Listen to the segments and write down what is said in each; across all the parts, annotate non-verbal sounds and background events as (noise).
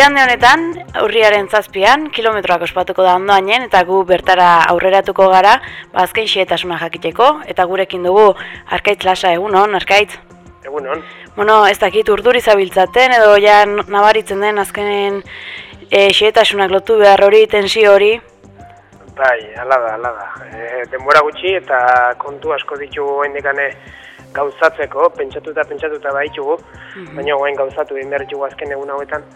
Igande honetan, urriaren zazpian, kilometroak ospatuko da ondoainen, eta gu bertara aurreratuko gara, bazken ba, xietasuna jakiteko, eta gurekin dugu, arkaitz lasa egunon, arkaitz? Egunon. Bueno, ez dakit urduri zabiltzaten, edo ja nabaritzen den azkenen e, xietasunak lotu behar hori, tensio hori? Bai, ala da, ala da. E, denbora gutxi eta kontu asko ditugu indikane gauzatzeko, pentsatuta, pentsatuta baitugu, mm baina guain gauzatu egin behar azken egun hauetan.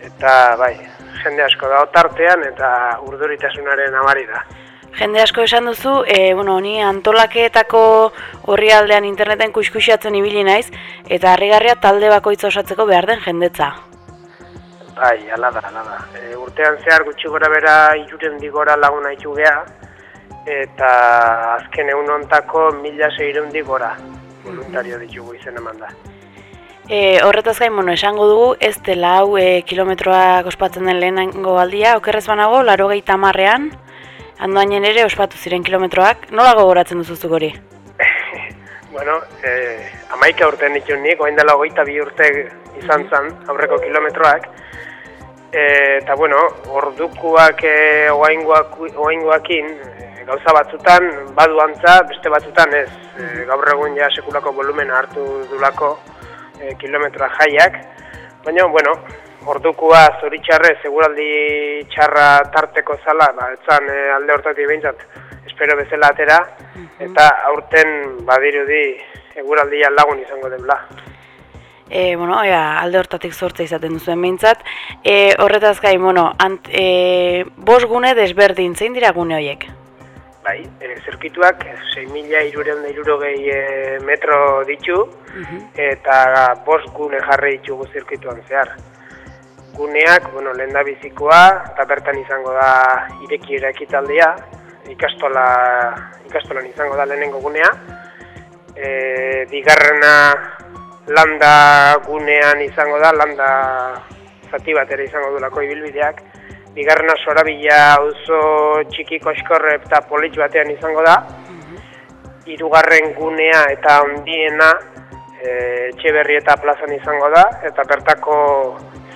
Eta bai, jende asko da otartean eta urduritasunaren amari da. Jende asko esan duzu, e, bueno, ni antolaketako horri aldean interneten kuskusiatzen ibili naiz, eta harrigarria talde bakoitza osatzeko behar den jendetza. Bai, ala da, ala da. E, urtean zehar gutxi gora bera iruren digora laguna itxugea, eta azken egun ontako mila zeireun digora voluntario ditugu izen eman da. E, horretaz gain, bueno, esango dugu, ez dela hau e, kilometroak ospatzen den lehenengo aldia, okerrez banago, laro gehi tamarrean, handoainen ere ospatu ziren kilometroak, nola gogoratzen duzuzuk hori? (laughs) bueno, e, amaika urte nitu nik, oain dela hogeita bi urte izan zen aurreko kilometroak, e, eta bueno, ordukuak e, oaingoakin, e, gauza batzutan, badu antza, beste batzutan ez, e, gaur egun ja sekulako volumen hartu dulako, e, kilometroa jaiak, baina, bueno, ordukua zoritxarre, seguraldi txarra tarteko zala, ba, etzan e, alde hortatik behintzat, espero bezala atera, eta aurten badirudi eguraldia lagun izango dela. E, bueno, ea, alde hortatik zortza izaten duzuen behintzat. E, horretaz gai, bueno, ant, e, bos gune desberdin, zein dira gune horiek? Bai, e, zirkituak 6.000 irurean e, metro ditu eta bost gune jarri ditugu zirkituan zehar. Guneak, bueno, lehen da bizikoa eta bertan izango da ireki erakitaldea, ikastola, ikastolan izango da lehenengo gunea. E, bigarrena landa gunean izango da, landa zati bat ere izango du lako ibilbideak bigarrena sorabila auzo txikiko eskorre eta polit batean izango da. Hirugarren gunea eta ondiena e, etxe eta plazan izango da. Eta bertako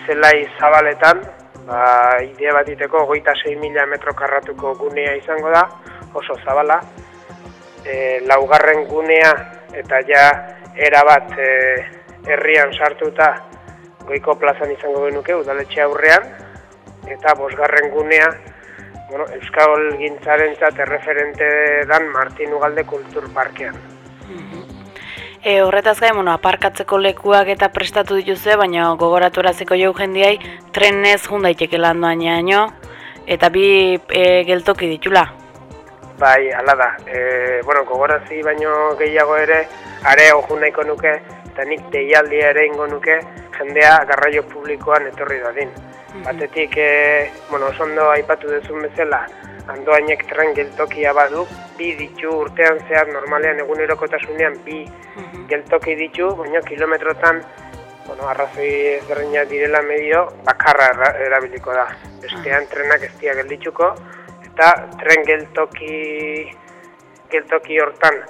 zelai zabaletan, ba, idea bat iteko goita 6 mila metro karratuko gunea izango da, oso zabala. E, laugarren gunea eta ja erabat e, herrian sartuta goiko plazan izango genuke udaletxe aurrean, eta bosgarren gunea bueno, Euskal Gintzaren erreferente dan Martin Ugalde Kultur Parkean. E, horretaz gai, bueno, aparkatzeko lekuak eta prestatu dituzue, baina gogoratu eraziko jau jendiai trenez jundaiteke lan doan eta bi e, geltoki ditula. Bai, ala da. E, bueno, gogorazi baino gehiago ere, are hojun nahiko nuke, eta nik deialdi ere ingo nuke, jendea garraio publikoan etorri dadin. Batetik, e, bueno, ondo aipatu duzun bezala, andoainek tren geltokia badu, bi ditu urtean zehar normalean egunerokotasunean bi geltoki ditu, baina kilometrotan, bueno, arrazoi ezberdinak direla medio, bakarra erabiliko da. Bestean trenak ez dia geldituko, eta tren geltoki, geltoki hortan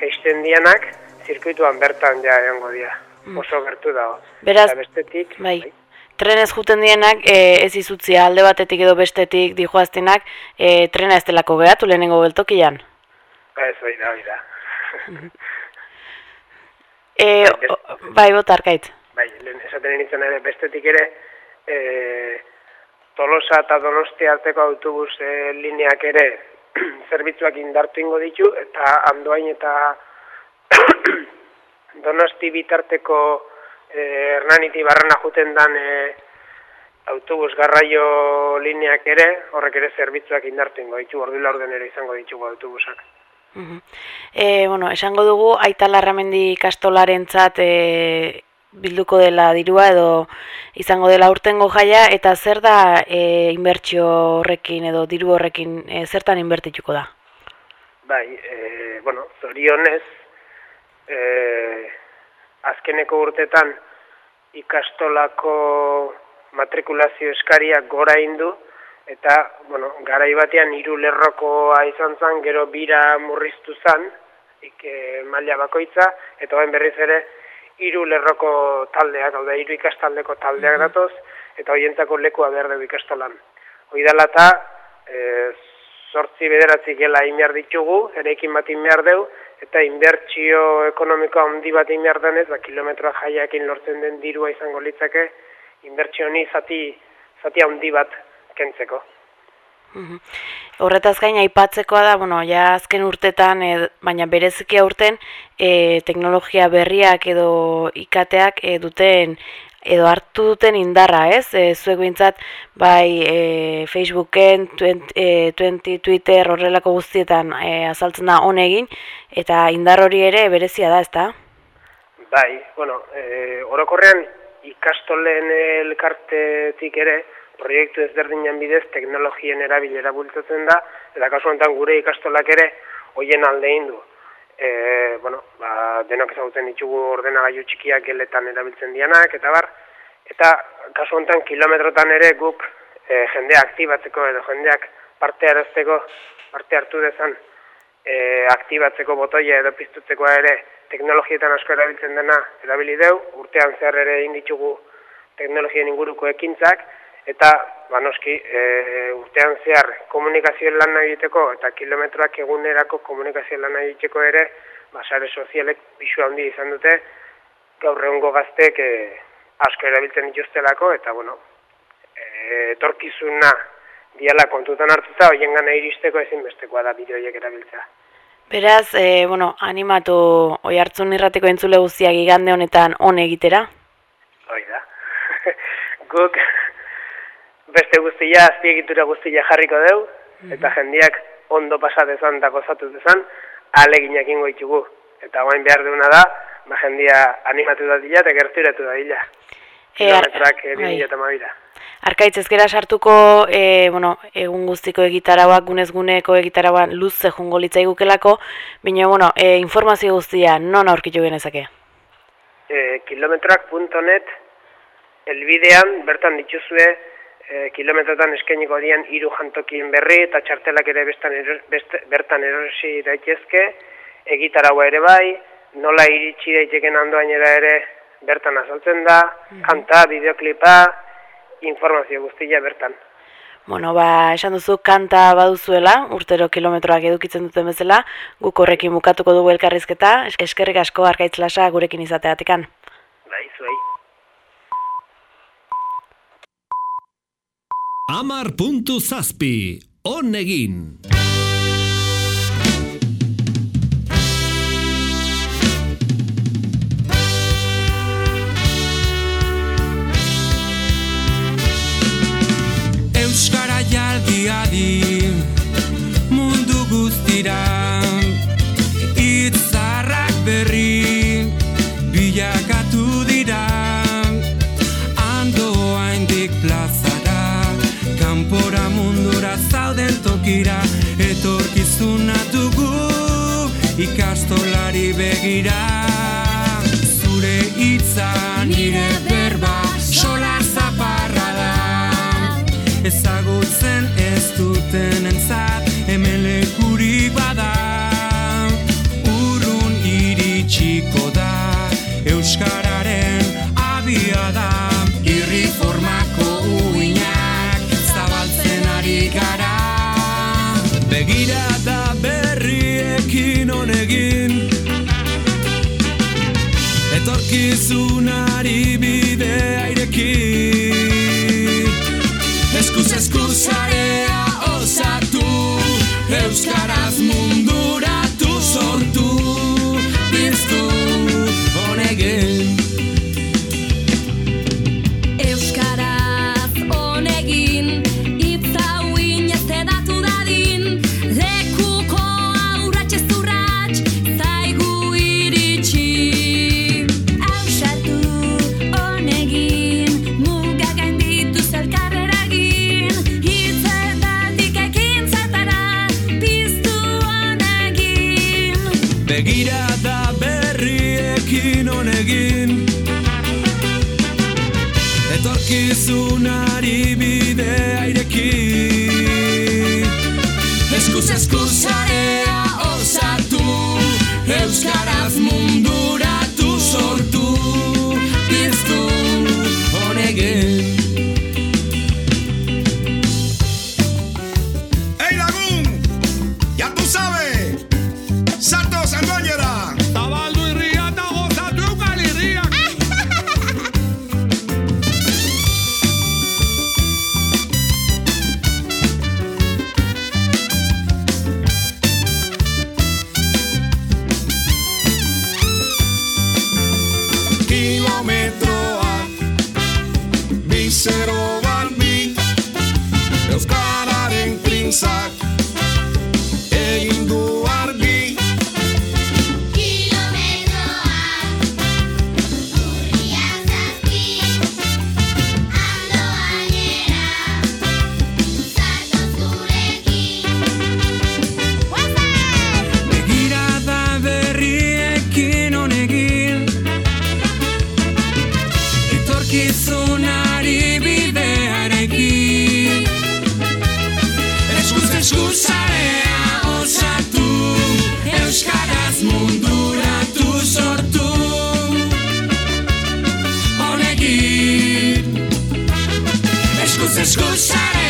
geisten dianak, zirkuituan bertan ja egongo dira. Mm. Oso gertu dago. Beraz, bestetik, bai. bai trenez juten dienak e, ez izutzia alde batetik edo bestetik dijoaztenak e, trena ez delako gehatu lehenengo beltokian? Ba ez, bai da, bai da. (laughs) e, bai, bota arkait. Bai, lehen esaten nintzen ere bestetik ere e, Tolosa eta Donosti arteko autobus e, lineak ere (clears throat) zerbitzuak indartu ingo ditu eta andoain eta (clears throat) Donosti bitarteko eh, Hernaniti barrena juten dan eh, autobus garraio lineak ere, horrek ere zerbitzuak indartu ingo ditu, ordu laurden ere izango ditugu autobusak. E, bueno, esango dugu, aita larramendi kastolaren txat e, eh, bilduko dela dirua edo izango dela urtengo jaia, eta zer da e, inbertsio horrekin edo diru horrekin e, zertan inbertituko da? Bai, e, bueno, zorionez, e, azkeneko urtetan ikastolako matrikulazio eskariak gora indu, eta, bueno, garai batean hiru lerrokoa izan zen, gero bira murriztu zen, ik, maila bakoitza, eta bain berriz ere, hiru lerroko taldeak, hau da, hiru ikastaldeko taldeak datoz, eta hoientzako lekua behar dugu ikastolan. Hoi dela eta, e, sortzi bederatzi gela inbiar ditugu, ere ekin bat inbiar dugu, eta inbertsio ekonomikoa handi bat inbiar denez, ba, kilometroa jaiakin lortzen den dirua izango litzake, inbertsio honi zati, zati handi bat kentzeko. Horretaz gain aipatzekoa da, bueno, ja azken urtetan, baina bereziki urten e, teknologia berriak edo ikateak e, duten edo hartu duten indarra, ez? E, zuek bintzat, bai e, Facebooken, 20, e, Twitter horrelako guztietan e, azaltzen da honegin, eta indar hori ere berezia da, ezta? Bai, bueno, e, orokorrean ikastolen elkartetik ere, proiektu ezberdinen bidez teknologien erabilera bultzatzen da, eta kasu honetan gure ikastolak ere hoien alde du. E, bueno, ba, denok ezagutzen ditugu ordenagailu txikiak geletan erabiltzen dianak, eta bar, eta kasu honetan kilometrotan ere guk e, jendea aktibatzeko edo jendeak parte arazteko, parte hartu dezan, e, aktibatzeko botoia edo piztutzeko ere teknologietan asko erabiltzen dena erabili deu, urtean zehar ere inditugu teknologien inguruko ekintzak, eta ba noski e, urtean zehar komunikazio lan egiteko eta kilometroak egunerako komunikazio lan egiteko ere ba sare sozialek pisu handi izan dute gaur egungo gaztek e, asko erabiltzen dituztelako eta bueno e, etorkizuna diala kontutan hartuta hoien iristeko ezinbestekoa da bideoiek erabiltzea. Beraz, e, bueno, animatu oi hartzun irratiko entzule guztiak igande honetan on egitera? Hoi da. (laughs) Guk beste guztia, azpiegitura guztia jarriko deu, mhm. eta jendiak ondo pasatezan eta gozatu dezan, aleginak ingo itxugu. Eta guain behar duna da, ba jendia animatu da dila eta gerturatu da dila. E, mabira. Arkaitz ezkera sartuko, e, bueno, egun guztiko egitarauak, gunez guneko egitarauak luze jungo litzaigukelako, bine, bueno, e, informazio guztia non aurkitu genezake? E, kilometrak.net elbidean bertan dituzue e, kilometrotan eskainiko dian hiru jantokien berri eta txartelak ere bestan bertan erosi daitezke, egitaragoa ere bai, nola iritsi daiteken andoainera ere bertan azaltzen da, mhm. kanta, bideoklipa, informazio guztia bertan. Bueno, ba, esan duzu kanta baduzuela, urtero kilometroak edukitzen duten bezala, guk horrekin bukatuko dugu elkarrizketa, eskerrik asko arkaitzlasa gurekin izateatikan. Bai, zuei. Amar puntu zazpi, on egin. Ikastolari begira zure hitza nire berba sola zaparra da. Ezagutzen ez duten entzat Etorkizunari bide airekin. Eskuz eskuzarea osatu Euskaraz munduratu etorkizunari bide aireki Eskuz eskuzarea osatu Euskaraz munduratu sortu suck. escucharé.